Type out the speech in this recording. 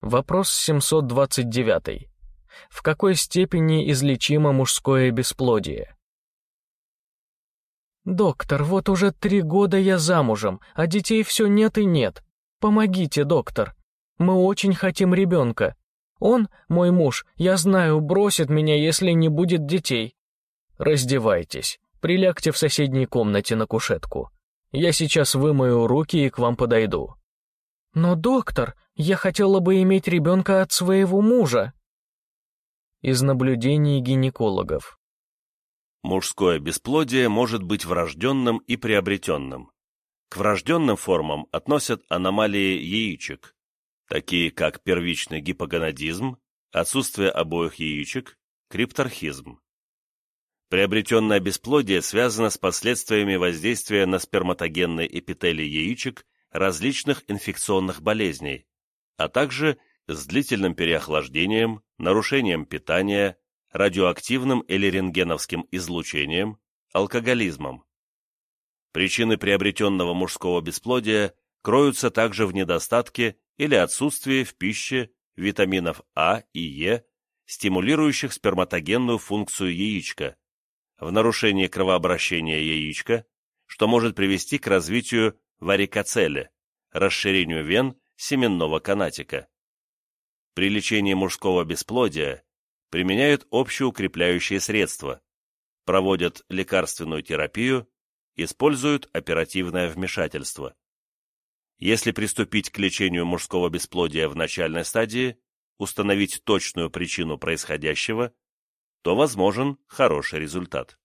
Вопрос 729. В какой степени излечимо мужское бесплодие? «Доктор, вот уже три года я замужем, а детей все нет и нет. Помогите, доктор. Мы очень хотим ребенка. Он, мой муж, я знаю, бросит меня, если не будет детей. Раздевайтесь, прилягте в соседней комнате на кушетку. Я сейчас вымою руки и к вам подойду». «Но, доктор, я хотела бы иметь ребенка от своего мужа». Из наблюдений гинекологов. Мужское бесплодие может быть врожденным и приобретенным. К врожденным формам относят аномалии яичек, такие как первичный гипогонадизм, отсутствие обоих яичек, крипторхизм. Приобретенное бесплодие связано с последствиями воздействия на сперматогенные эпители яичек различных инфекционных болезней, а также с длительным переохлаждением, нарушением питания, радиоактивным или рентгеновским излучением, алкоголизмом. Причины приобретенного мужского бесплодия кроются также в недостатке или отсутствии в пище витаминов А и Е, стимулирующих сперматогенную функцию яичка, в нарушении кровообращения яичка, что может привести к развитию варикоцеле, расширению вен семенного канатика. При лечении мужского бесплодия применяют общеукрепляющие средства, проводят лекарственную терапию, используют оперативное вмешательство. Если приступить к лечению мужского бесплодия в начальной стадии, установить точную причину происходящего, то возможен хороший результат.